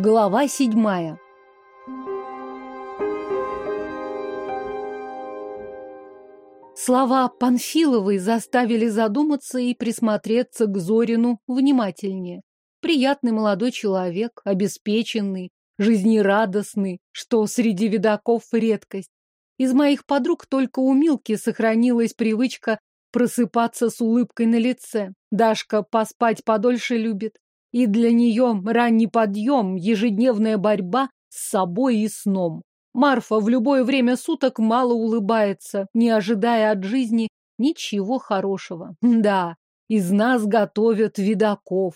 Глава седьмая. Слова Панфиловой заставили задуматься и присмотреться к Зорину внимательнее. Приятный молодой человек, обеспеченный, жизнерадостный, что среди видаков редкость. Из моих подруг только у Милки сохранилась привычка просыпаться с улыбкой на лице. Дашка поспать подольше любит. И для нее ранний подъем, ежедневная борьба с собой и сном. Марфа в любое время суток мало улыбается, не ожидая от жизни ничего хорошего. Да, из нас готовят видаков.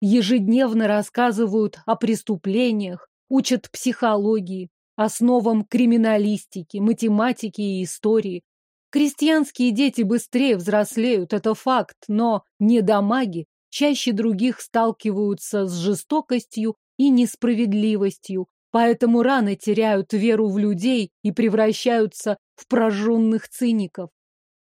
Ежедневно рассказывают о преступлениях, учат психологии, основам криминалистики, математики и истории. Крестьянские дети быстрее взрослеют, это факт, но недомаги чаще других сталкиваются с жестокостью и несправедливостью, поэтому рано теряют веру в людей и превращаются в прожженных циников.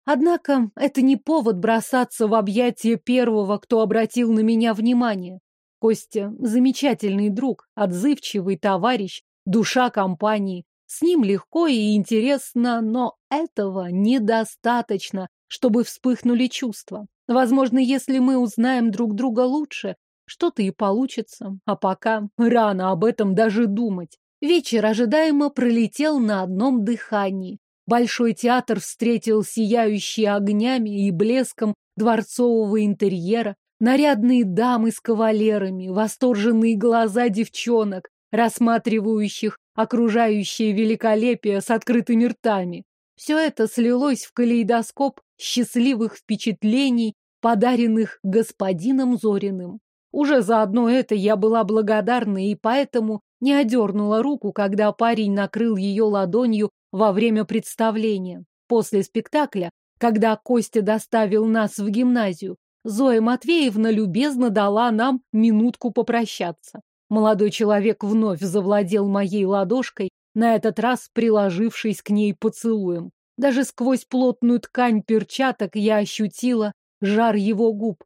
Однако это не повод бросаться в объятия первого, кто обратил на меня внимание. Костя – замечательный друг, отзывчивый товарищ, душа компании. С ним легко и интересно, но этого недостаточно, чтобы вспыхнули чувства. Возможно, если мы узнаем друг друга лучше, что-то и получится. А пока рано об этом даже думать. Вечер ожидаемо пролетел на одном дыхании. Большой театр встретил сияющие огнями и блеском дворцового интерьера, нарядные дамы с кавалерами, восторженные глаза девчонок, рассматривающих окружающее великолепие с открытыми ртами. Все это слилось в калейдоскоп счастливых впечатлений, подаренных господином Зориным. Уже за одно это я была благодарна и поэтому не одернула руку, когда парень накрыл ее ладонью во время представления. После спектакля, когда Костя доставил нас в гимназию, Зоя Матвеевна любезно дала нам минутку попрощаться. Молодой человек вновь завладел моей ладошкой, на этот раз приложившись к ней поцелуем. Даже сквозь плотную ткань перчаток я ощутила жар его губ.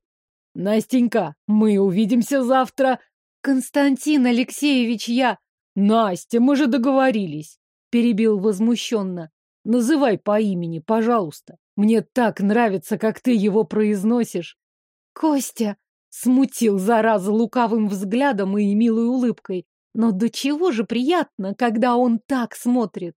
«Настенька, мы увидимся завтра!» «Константин Алексеевич, я...» «Настя, мы же договорились!» Перебил возмущенно. «Называй по имени, пожалуйста. Мне так нравится, как ты его произносишь!» «Костя!» Смутил зараза лукавым взглядом и милой улыбкой. Но до чего же приятно, когда он так смотрит.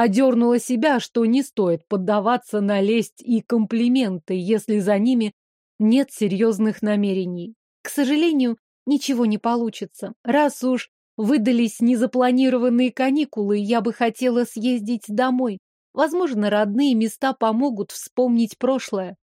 Одернула себя, что не стоит поддаваться на лесть и комплименты, если за ними нет серьезных намерений. К сожалению, ничего не получится. Раз уж выдались незапланированные каникулы, я бы хотела съездить домой. Возможно, родные места помогут вспомнить прошлое.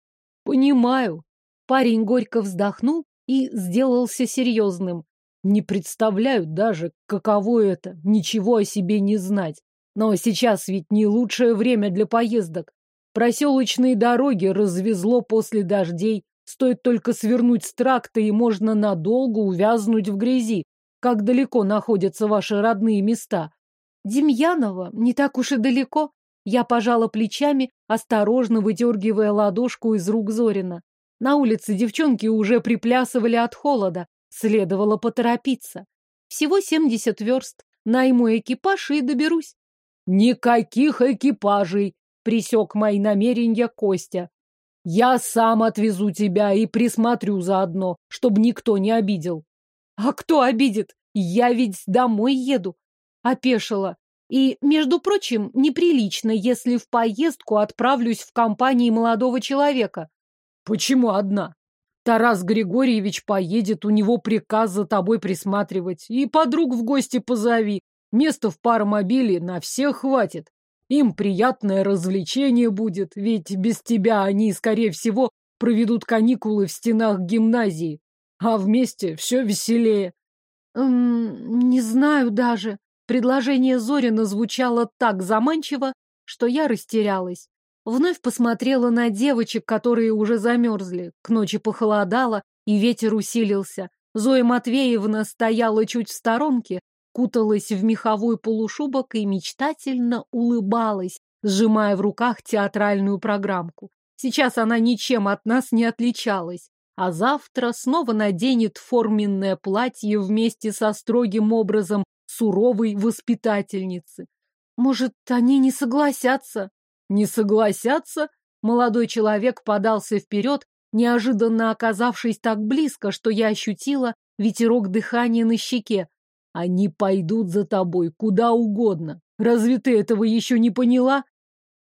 Понимаю, Парень горько вздохнул и сделался серьезным. Не представляю даже, каково это, ничего о себе не знать. Но сейчас ведь не лучшее время для поездок. Проселочные дороги развезло после дождей. Стоит только свернуть с тракта, и можно надолго увязнуть в грязи. Как далеко находятся ваши родные места? Демьяново не так уж и далеко. Я пожала плечами, осторожно выдергивая ладошку из рук Зорина. На улице девчонки уже приплясывали от холода. Следовало поторопиться. Всего семьдесят верст. Найму экипаж и доберусь. Никаких экипажей, присек мои намерения Костя. Я сам отвезу тебя и присмотрю заодно, чтобы никто не обидел. А кто обидит? Я ведь домой еду. Опешила. И, между прочим, неприлично, если в поездку отправлюсь в компании молодого человека. Почему одна? Тарас Григорьевич поедет, у него приказ за тобой присматривать. И подруг в гости позови. Места в паромобиле на всех хватит. Им приятное развлечение будет, ведь без тебя они, скорее всего, проведут каникулы в стенах гимназии. А вместе все веселее. Эм, не знаю даже. Предложение Зорина звучало так заманчиво, что я растерялась. Вновь посмотрела на девочек, которые уже замерзли. К ночи похолодало, и ветер усилился. Зоя Матвеевна стояла чуть в сторонке, куталась в меховой полушубок и мечтательно улыбалась, сжимая в руках театральную программку. Сейчас она ничем от нас не отличалась. а завтра снова наденет форменное платье вместе со строгим образом суровой воспитательницы. Может, они не согласятся? Не согласятся? Молодой человек подался вперед, неожиданно оказавшись так близко, что я ощутила ветерок дыхания на щеке. Они пойдут за тобой куда угодно. Разве ты этого еще не поняла?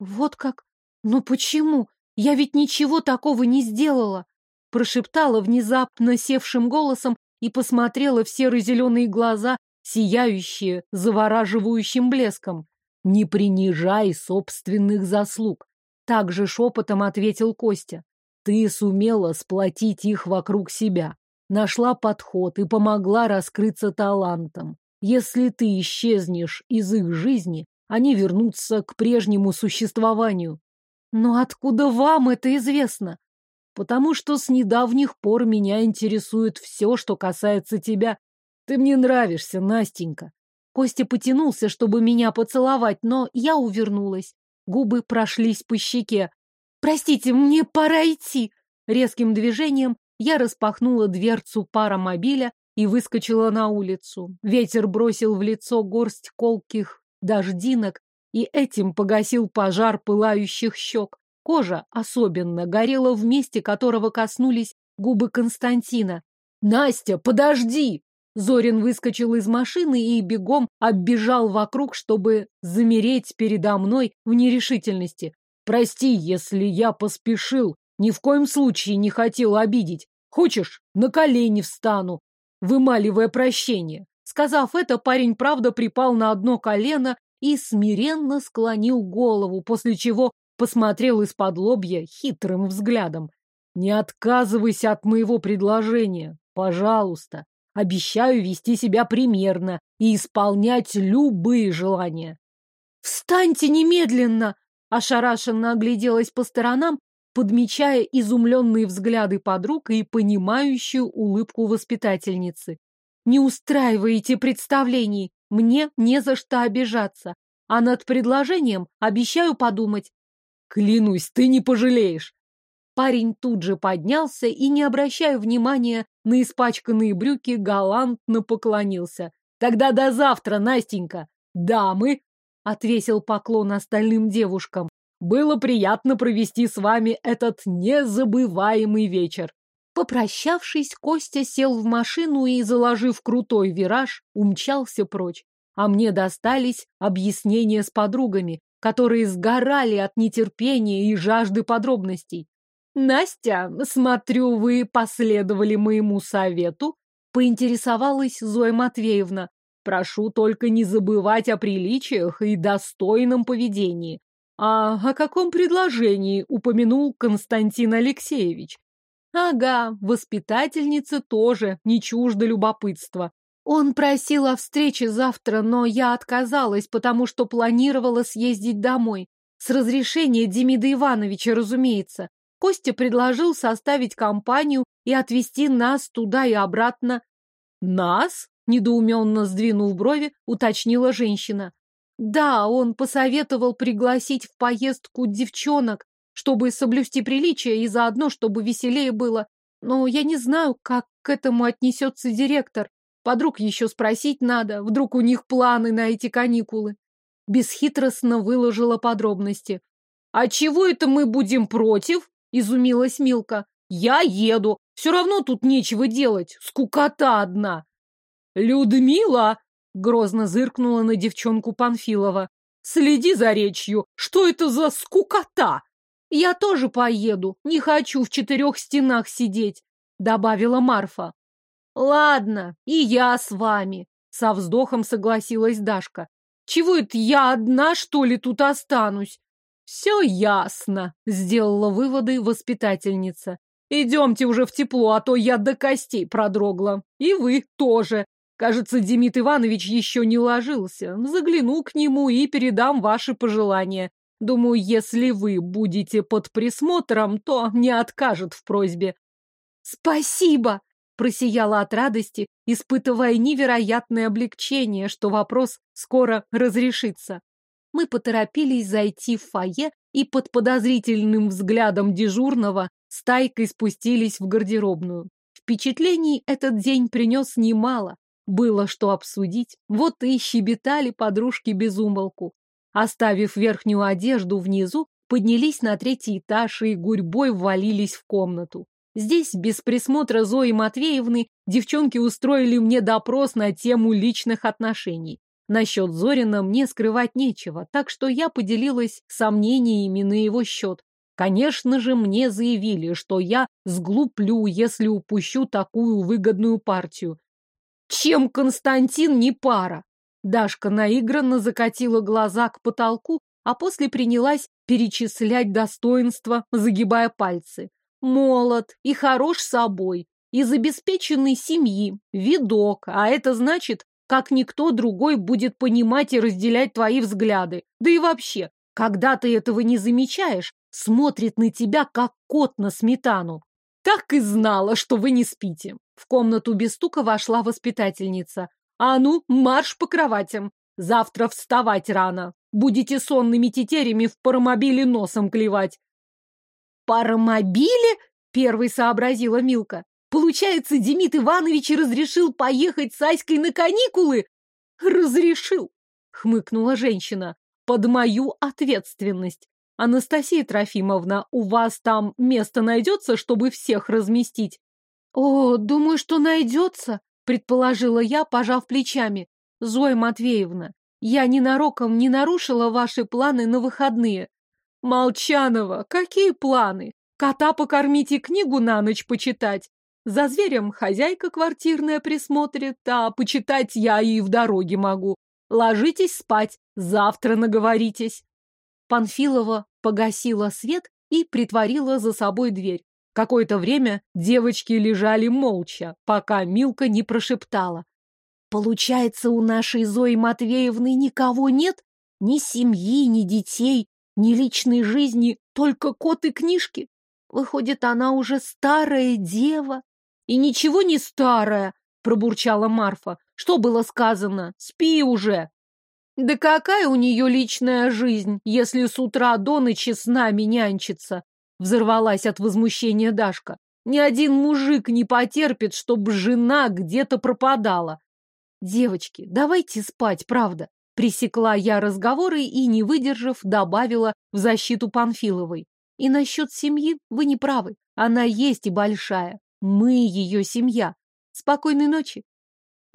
Вот как? Но почему? Я ведь ничего такого не сделала. Прошептала внезапно севшим голосом и посмотрела в серо-зеленые глаза, сияющие завораживающим блеском. Не принижай собственных заслуг. Так же шепотом ответил Костя. Ты сумела сплотить их вокруг себя, нашла подход и помогла раскрыться талантом. Если ты исчезнешь из их жизни, они вернутся к прежнему существованию. Но откуда вам это известно? Потому что с недавних пор меня интересует все, что касается тебя. Ты мне нравишься, Настенька. Костя потянулся, чтобы меня поцеловать, но я увернулась. Губы прошлись по щеке. «Простите, мне пора идти!» Резким движением я распахнула дверцу паромобиля и выскочила на улицу. Ветер бросил в лицо горсть колких дождинок и этим погасил пожар пылающих щек. Кожа особенно горела в месте, которого коснулись губы Константина. «Настя, подожди!» Зорин выскочил из машины и бегом оббежал вокруг, чтобы замереть передо мной в нерешительности. «Прости, если я поспешил. Ни в коем случае не хотел обидеть. Хочешь, на колени встану, вымаливая прощение». Сказав это, парень правда припал на одно колено и смиренно склонил голову, после чего посмотрел из-под лобья хитрым взглядом. «Не отказывайся от моего предложения, пожалуйста. Обещаю вести себя примерно и исполнять любые желания. «Встаньте немедленно!» Ошарашенно огляделась по сторонам, подмечая изумленные взгляды подруг и понимающую улыбку воспитательницы. «Не устраиваете представлений, мне не за что обижаться, а над предложением обещаю подумать». «Клянусь, ты не пожалеешь!» Парень тут же поднялся и, не обращая внимания на испачканные брюки, галантно поклонился. «Тогда до завтра, Настенька!» «Дамы!» — отвесил поклон остальным девушкам. «Было приятно провести с вами этот незабываемый вечер!» Попрощавшись, Костя сел в машину и, заложив крутой вираж, умчался прочь. А мне достались объяснения с подругами, которые сгорали от нетерпения и жажды подробностей. Настя, смотрю, вы последовали моему совету, поинтересовалась Зоя Матвеевна. Прошу только не забывать о приличиях и достойном поведении. А о каком предложении упомянул Константин Алексеевич? Ага, воспитательница тоже не чужда любопытства. Он просил о встрече завтра, но я отказалась, потому что планировала съездить домой. С разрешения Демида Ивановича, разумеется. Костя предложил составить компанию и отвезти нас туда и обратно. «Нас?» — недоуменно сдвинув брови, уточнила женщина. «Да, он посоветовал пригласить в поездку девчонок, чтобы соблюсти приличие и заодно, чтобы веселее было. Но я не знаю, как к этому отнесется директор. Подруг еще спросить надо, вдруг у них планы на эти каникулы». Бесхитростно выложила подробности. «А чего это мы будем против?» изумилась Милка. Я еду. Все равно тут нечего делать. Скукота одна. Людмила! Грозно зыркнула на девчонку Панфилова. Следи за речью. Что это за скукота? Я тоже поеду. Не хочу в четырех стенах сидеть, добавила Марфа. Ладно, и я с вами, со вздохом согласилась Дашка. Чего это я одна, что ли, тут останусь? «Все ясно», — сделала выводы воспитательница. «Идемте уже в тепло, а то я до костей продрогла. И вы тоже. Кажется, Демид Иванович еще не ложился. Загляну к нему и передам ваши пожелания. Думаю, если вы будете под присмотром, то не откажет в просьбе». «Спасибо!» — просияла от радости, испытывая невероятное облегчение, что вопрос скоро разрешится мы поторопились зайти в фойе и под подозрительным взглядом дежурного стайкой спустились в гардеробную. Впечатлений этот день принес немало. Было что обсудить. Вот и щебетали подружки без умолку. Оставив верхнюю одежду внизу, поднялись на третий этаж и гурьбой ввалились в комнату. Здесь, без присмотра Зои Матвеевны, девчонки устроили мне допрос на тему личных отношений. Насчет Зорина мне скрывать нечего, так что я поделилась сомнениями на его счет. Конечно же, мне заявили, что я сглуплю, если упущу такую выгодную партию. Чем Константин не пара? Дашка наигранно закатила глаза к потолку, а после принялась перечислять достоинства, загибая пальцы. Молод и хорош собой, из обеспеченной семьи, видок, а это значит, как никто другой будет понимать и разделять твои взгляды. Да и вообще, когда ты этого не замечаешь, смотрит на тебя, как кот на сметану. Так и знала, что вы не спите. В комнату без стука вошла воспитательница. А ну, марш по кроватям. Завтра вставать рано. Будете сонными тетерями в паромобиле носом клевать. Паромобиле? Первый сообразила Милка. Получается, Демид Иванович разрешил поехать с Аськой на каникулы? Разрешил, хмыкнула женщина. Под мою ответственность. Анастасия Трофимовна, у вас там место найдется, чтобы всех разместить? О, думаю, что найдется, предположила я, пожав плечами. Зоя Матвеевна, я ненароком не нарушила ваши планы на выходные. Молчанова, какие планы? Кота покормить и книгу на ночь почитать. За зверем хозяйка квартирная присмотрит, а почитать я и в дороге могу. Ложитесь спать, завтра наговоритесь. Панфилова погасила свет и притворила за собой дверь. Какое-то время девочки лежали молча, пока Милка не прошептала. «Получается, у нашей Зои Матвеевны никого нет? Ни семьи, ни детей, ни личной жизни, только кот и книжки? Выходит, она уже старая дева?» «И ничего не старая!» — пробурчала Марфа. «Что было сказано? Спи уже!» «Да какая у нее личная жизнь, если с утра до ночи с нами нянчится?» Взорвалась от возмущения Дашка. Ни один мужик не потерпит, чтобы жена где-то пропадала. Девочки, давайте спать, правда. Пресекла я разговоры и, не выдержав, добавила в защиту Панфиловой. И насчет семьи вы не правы. Она есть и большая. Мы ее семья. Спокойной ночи.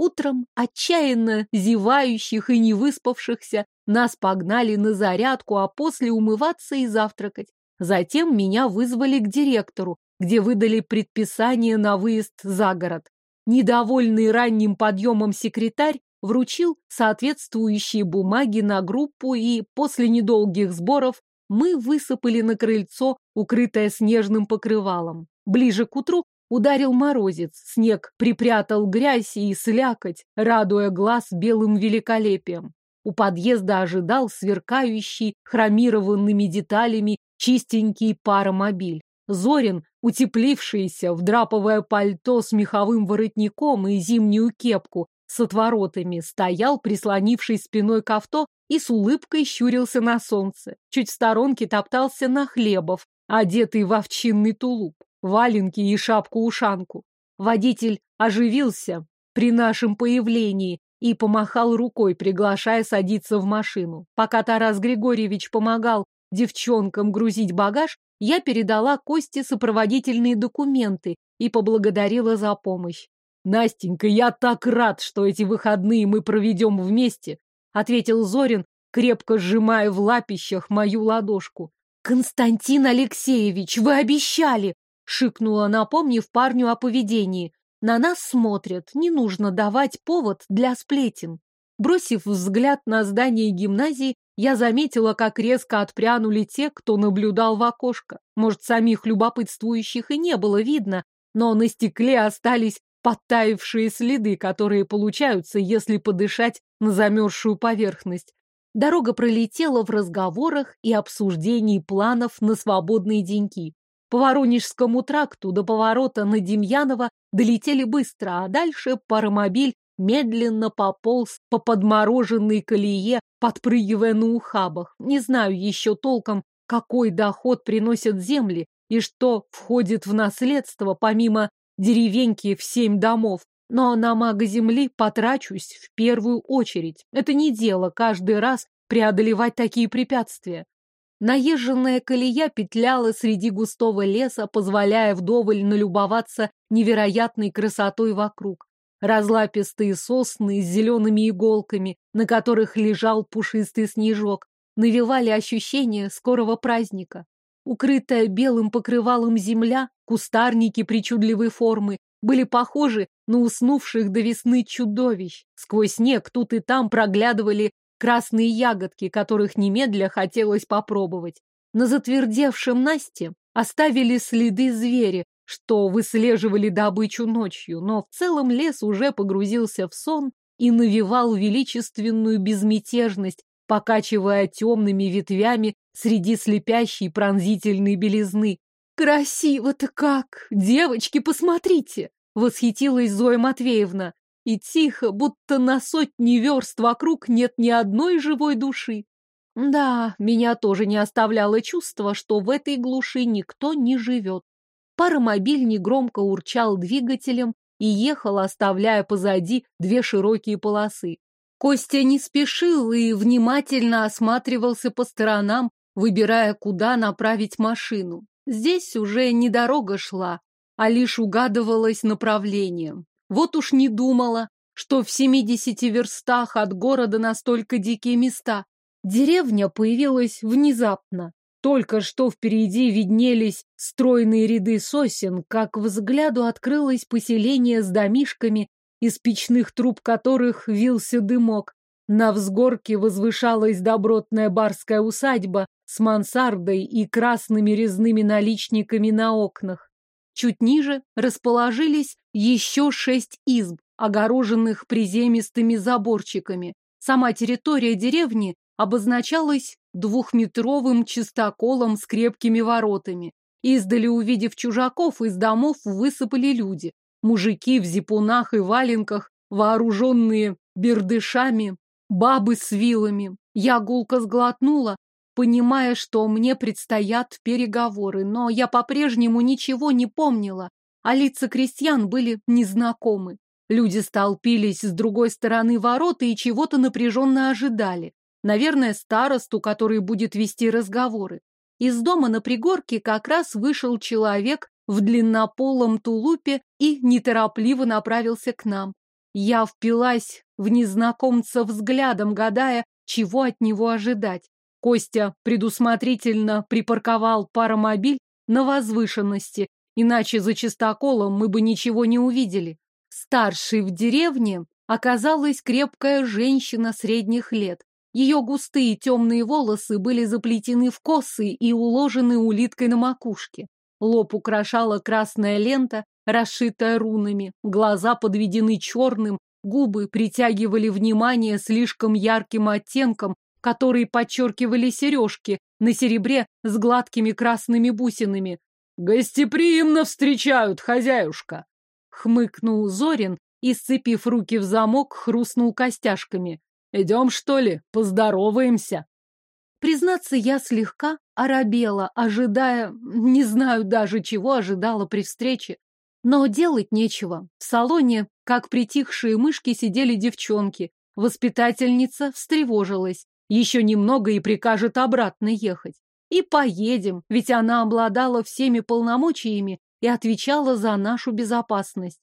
Утром отчаянно зевающих и невыспавшихся нас погнали на зарядку, а после умываться и завтракать. Затем меня вызвали к директору, где выдали предписание на выезд за город. Недовольный ранним подъемом секретарь вручил соответствующие бумаги на группу, и после недолгих сборов мы высыпали на крыльцо, укрытое снежным покрывалом. Ближе к утру ударил морозец, снег припрятал грязь и слякоть, радуя глаз белым великолепием. У подъезда ожидал сверкающий хромированными деталями чистенький паромобиль. Зорин, утеплившийся в драповое пальто с меховым воротником и зимнюю кепку с отворотами, стоял, прислонившись спиной к авто, и с улыбкой щурился на солнце. Чуть в сторонке топтался на хлебов, одетый в овчинный тулуп, валенки и шапку-ушанку. Водитель оживился при нашем появлении и помахал рукой, приглашая садиться в машину. Пока Тарас Григорьевич помогал девчонкам грузить багаж, я передала Косте сопроводительные документы и поблагодарила за помощь. «Настенька, я так рад, что эти выходные мы проведем вместе», ответил Зорин, крепко сжимая в лапищах мою ладошку. «Константин Алексеевич, вы обещали!» Шикнула, напомнив парню о поведении. «На нас смотрят, не нужно давать повод для сплетен». Бросив взгляд на здание гимназии, я заметила, как резко отпрянули те, кто наблюдал в окошко. Может, самих любопытствующих и не было видно, но на стекле остались подтаившие следы, которые получаются, если подышать на замерзшую поверхность. Дорога пролетела в разговорах и обсуждении планов на свободные деньки. По Воронежскому тракту до поворота на Демьянова долетели быстро, а дальше паромобиль медленно пополз по подмороженной колее, подпрыгивая на ухабах. Не знаю еще толком, какой доход приносят земли, и что входит в наследство, помимо деревеньки в семь домов. Но на мага земли потрачусь в первую очередь. Это не дело каждый раз преодолевать такие препятствия. Наезженная колея петляла среди густого леса, позволяя вдоволь налюбоваться невероятной красотой вокруг. Разлапистые сосны с зелеными иголками, на которых лежал пушистый снежок, навевали ощущение скорого праздника. Укрытая белым покрывалом земля, кустарники причудливой формы, были похожи на уснувших до весны чудовищ. Сквозь снег тут и там проглядывали красные ягодки, которых немедля хотелось попробовать. На затвердевшем Насте оставили следы звери, что выслеживали добычу ночью, но в целом лес уже погрузился в сон и навевал величественную безмятежность, покачивая темными ветвями среди слепящей пронзительной белизны. «Красиво-то как! Девочки, посмотрите!» — восхитилась Зоя Матвеевна и тихо, будто на сотни верст вокруг нет ни одной живой души. Да, меня тоже не оставляло чувство, что в этой глуши никто не живет. Паромобиль негромко урчал двигателем и ехал, оставляя позади две широкие полосы. Костя не спешил и внимательно осматривался по сторонам, выбирая, куда направить машину. Здесь уже не дорога шла, а лишь угадывалось направление. Вот уж не думала, что в семидесяти верстах от города настолько дикие места. Деревня появилась внезапно. Только что впереди виднелись стройные ряды сосен, как взгляду открылось поселение с домишками, из печных труб которых вился дымок. На взгорке возвышалась добротная барская усадьба с мансардой и красными резными наличниками на окнах. Чуть ниже расположились еще шесть изб, огороженных приземистыми заборчиками. Сама территория деревни обозначалась двухметровым чистоколом с крепкими воротами. Издали, увидев чужаков, из домов высыпали люди. Мужики в зипунах и валенках, вооруженные бердышами, бабы с вилами. Я гулко сглотнула, понимая, что мне предстоят переговоры, но я по-прежнему ничего не помнила, а лица крестьян были незнакомы. Люди столпились с другой стороны ворота и чего-то напряженно ожидали. Наверное, старосту, который будет вести разговоры. Из дома на пригорке как раз вышел человек в длиннополом тулупе и неторопливо направился к нам. Я впилась в незнакомца взглядом, гадая, чего от него ожидать. Костя предусмотрительно припарковал паромобиль на возвышенности, иначе за чистоколом мы бы ничего не увидели. Старшей в деревне оказалась крепкая женщина средних лет. Ее густые темные волосы были заплетены в косы и уложены улиткой на макушке. Лоб украшала красная лента, расшитая рунами, глаза подведены черным, губы притягивали внимание слишком ярким оттенком, которые подчеркивали сережки на серебре с гладкими красными бусинами. «Гостеприимно встречают, хозяюшка!» Хмыкнул Зорин и, сцепив руки в замок, хрустнул костяшками. «Идем, что ли, поздороваемся?» Признаться, я слегка оробела, ожидая, не знаю даже, чего ожидала при встрече. Но делать нечего. В салоне, как притихшие мышки, сидели девчонки. Воспитательница встревожилась. Еще немного и прикажет обратно ехать. И поедем, ведь она обладала всеми полномочиями и отвечала за нашу безопасность.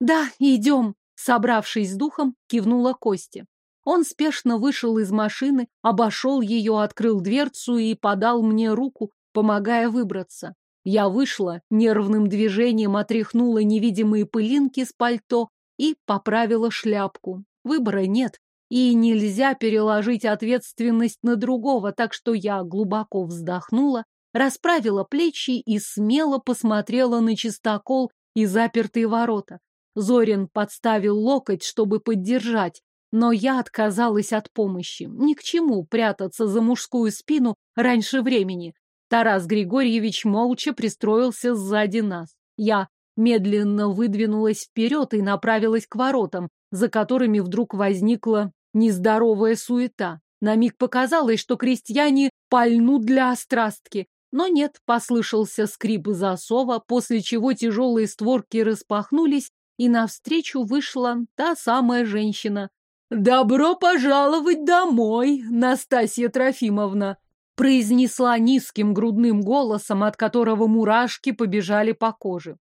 Да, идем, собравшись с духом, кивнула Кости. Он спешно вышел из машины, обошел ее, открыл дверцу и подал мне руку, помогая выбраться. Я вышла, нервным движением отряхнула невидимые пылинки с пальто и поправила шляпку. Выбора нет. И нельзя переложить ответственность на другого, так что я глубоко вздохнула, расправила плечи и смело посмотрела на чистокол и запертые ворота. Зорин подставил локоть, чтобы поддержать, но я отказалась от помощи. Ни к чему прятаться за мужскую спину раньше времени. Тарас Григорьевич молча пристроился сзади нас. Я медленно выдвинулась вперед и направилась к воротам, за которыми вдруг возникла нездоровая суета. На миг показалось, что крестьяне пальнут для острастки. Но нет, послышался скрип засова, после чего тяжелые створки распахнулись, и навстречу вышла та самая женщина. «Добро пожаловать домой, Настасья Трофимовна!» произнесла низким грудным голосом, от которого мурашки побежали по коже.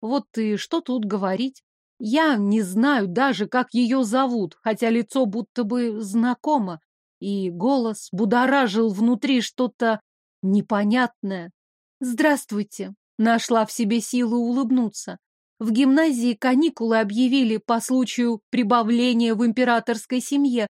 Вот и что тут говорить? Я не знаю даже, как ее зовут, хотя лицо будто бы знакомо, и голос будоражил внутри что-то непонятное. «Здравствуйте!» Нашла в себе силы улыбнуться. В гимназии каникулы объявили по случаю прибавления в императорской семье.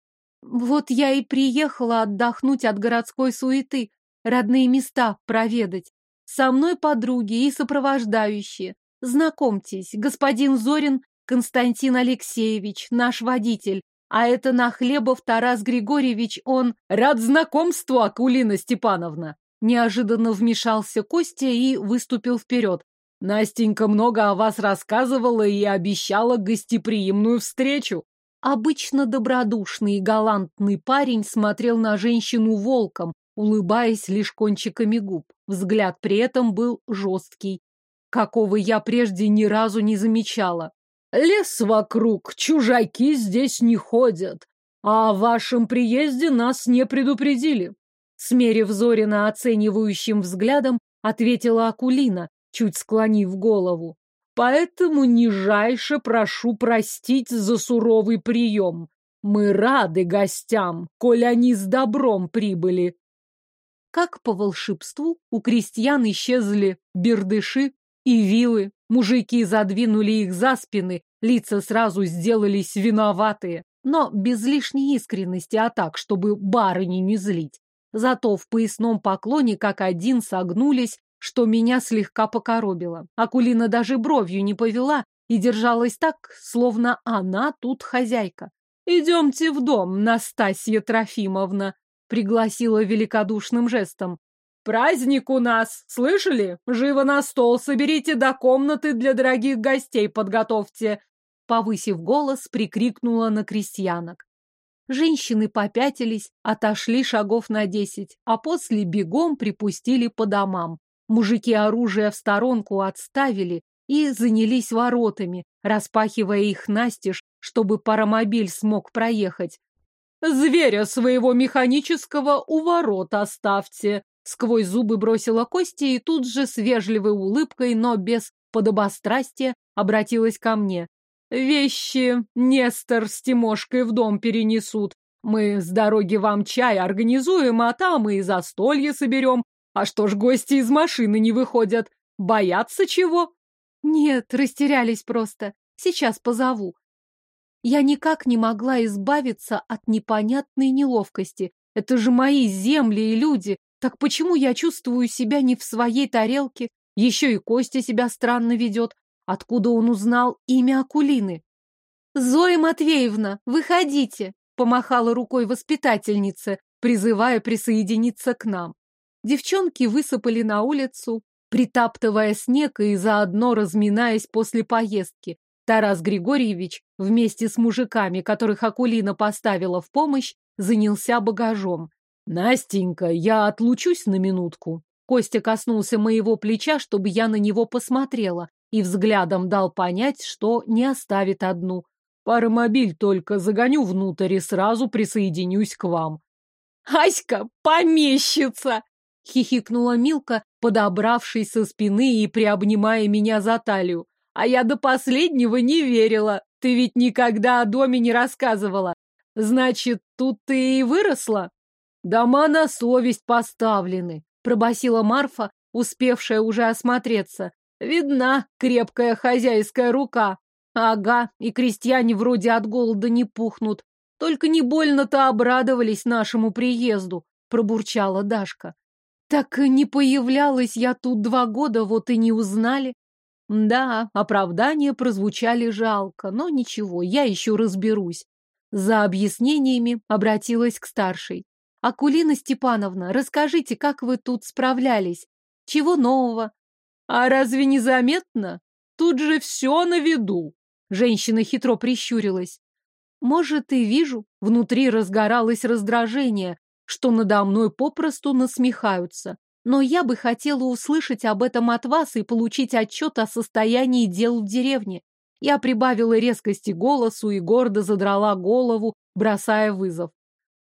Вот я и приехала отдохнуть от городской суеты, родные места проведать. Со мной подруги и сопровождающие. Знакомьтесь, господин Зорин Константин Алексеевич, наш водитель, а это Нахлебов Тарас Григорьевич, он... Рад знакомству, Акулина Степановна! Неожиданно вмешался Костя и выступил вперед. Настенька много о вас рассказывала и обещала гостеприимную встречу. Обычно добродушный и галантный парень смотрел на женщину волком, улыбаясь лишь кончиками губ. Взгляд при этом был жесткий, какого я прежде ни разу не замечала. Лес вокруг, чужаки здесь не ходят, а о вашем приезде нас не предупредили. Смерив Зорина оценивающим взглядом, ответила Акулина, чуть склонив голову. Поэтому нижайше прошу простить за суровый прием. Мы рады гостям, коль они с добром прибыли. Как по волшебству у крестьян исчезли бердыши и вилы, мужики задвинули их за спины, лица сразу сделались виноватые, но без лишней искренности, а так, чтобы барыни не злить. Зато в поясном поклоне как один согнулись, что меня слегка покоробило. Акулина даже бровью не повела и держалась так, словно она тут хозяйка. «Идемте в дом, Настасья Трофимовна», — пригласила великодушным жестом. «Праздник у нас, слышали? Живо на стол, соберите до комнаты для дорогих гостей подготовьте!» Повысив голос, прикрикнула на крестьянок. Женщины попятились, отошли шагов на десять, а после бегом припустили по домам. Мужики оружие в сторонку отставили и занялись воротами, распахивая их настежь, чтобы паромобиль смог проехать. «Зверя своего механического у ворот оставьте!» Сквозь зубы бросила Кости и тут же с вежливой улыбкой, но без подобострастия, обратилась ко мне. Вещи Нестор с Тимошкой в дом перенесут. Мы с дороги вам чай организуем, а там и застолье соберем. А что ж гости из машины не выходят? Боятся чего? Нет, растерялись просто. Сейчас позову. Я никак не могла избавиться от непонятной неловкости. Это же мои земли и люди. Так почему я чувствую себя не в своей тарелке? Еще и Костя себя странно ведет. Откуда он узнал имя Акулины? «Зоя Матвеевна, выходите!» — помахала рукой воспитательница, призывая присоединиться к нам. Девчонки высыпали на улицу, притаптывая снег и заодно разминаясь после поездки. Тарас Григорьевич вместе с мужиками, которых Акулина поставила в помощь, занялся багажом. «Настенька, я отлучусь на минутку». Костя коснулся моего плеча, чтобы я на него посмотрела, и взглядом дал понять, что не оставит одну. Паромобиль только загоню внутрь и сразу присоединюсь к вам. «Аська, помещица!» — хихикнула Милка, подобравшись со спины и приобнимая меня за талию. «А я до последнего не верила. Ты ведь никогда о доме не рассказывала. Значит, тут ты и выросла?» «Дома на совесть поставлены», — пробасила Марфа, успевшая уже осмотреться. Видна крепкая хозяйская рука. Ага, и крестьяне вроде от голода не пухнут. Только не больно-то обрадовались нашему приезду, пробурчала Дашка. Так не появлялась я тут два года, вот и не узнали. Да, оправдания прозвучали жалко, но ничего, я еще разберусь. За объяснениями обратилась к старшей. Акулина Степановна, расскажите, как вы тут справлялись? Чего нового? А разве не заметно? Тут же все на виду. Женщина хитро прищурилась. Может, и вижу. Внутри разгоралось раздражение, что надо мной попросту насмехаются. Но я бы хотела услышать об этом от вас и получить отчет о состоянии дел в деревне. Я прибавила резкости голосу и гордо задрала голову, бросая вызов.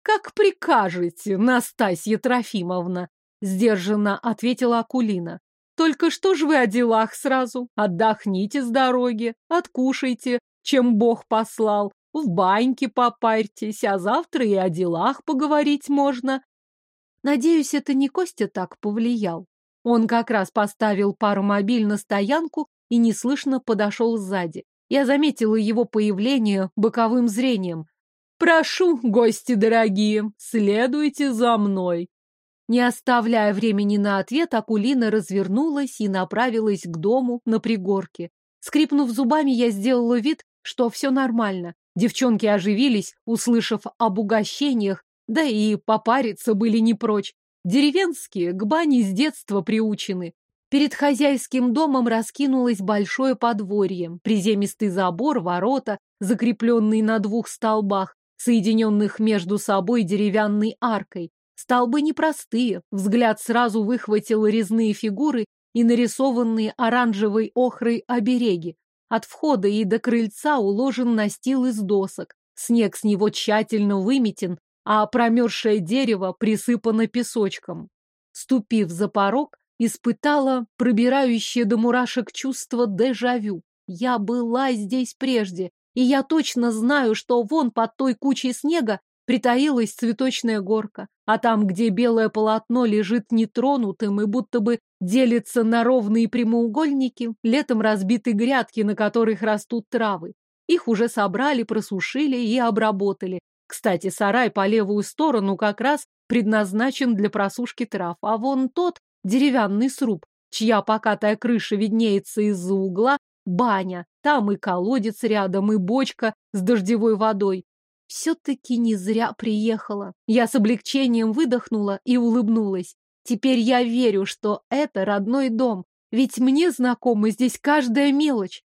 «Как прикажете, Настасья Трофимовна!» — сдержанно ответила Акулина. «Только что ж вы о делах сразу? Отдохните с дороги, откушайте, чем Бог послал, в баньке попарьтесь, а завтра и о делах поговорить можно». Надеюсь, это не Костя так повлиял. Он как раз поставил паромобиль на стоянку и неслышно подошел сзади. Я заметила его появление боковым зрением. «Прошу, гости дорогие, следуйте за мной!» Не оставляя времени на ответ, Акулина развернулась и направилась к дому на пригорке. Скрипнув зубами, я сделала вид, что все нормально. Девчонки оживились, услышав об угощениях, да и попариться были не прочь. Деревенские к бане с детства приучены. Перед хозяйским домом раскинулось большое подворье, приземистый забор, ворота, закрепленные на двух столбах, соединенных между собой деревянной аркой. Столбы непростые, взгляд сразу выхватил резные фигуры и нарисованные оранжевой охрой обереги. От входа и до крыльца уложен настил из досок. Снег с него тщательно выметен, а промерзшее дерево присыпано песочком. Ступив за порог, испытала пробирающее до мурашек чувство дежавю. Я была здесь прежде, и я точно знаю, что вон под той кучей снега притаилась цветочная горка, а там, где белое полотно лежит нетронутым и будто бы делится на ровные прямоугольники, летом разбиты грядки, на которых растут травы. Их уже собрали, просушили и обработали. Кстати, сарай по левую сторону как раз предназначен для просушки трав, а вон тот деревянный сруб, чья покатая крыша виднеется из-за угла, баня, там и колодец рядом, и бочка с дождевой водой. Все-таки не зря приехала. Я с облегчением выдохнула и улыбнулась. Теперь я верю, что это родной дом, ведь мне знакома здесь каждая мелочь.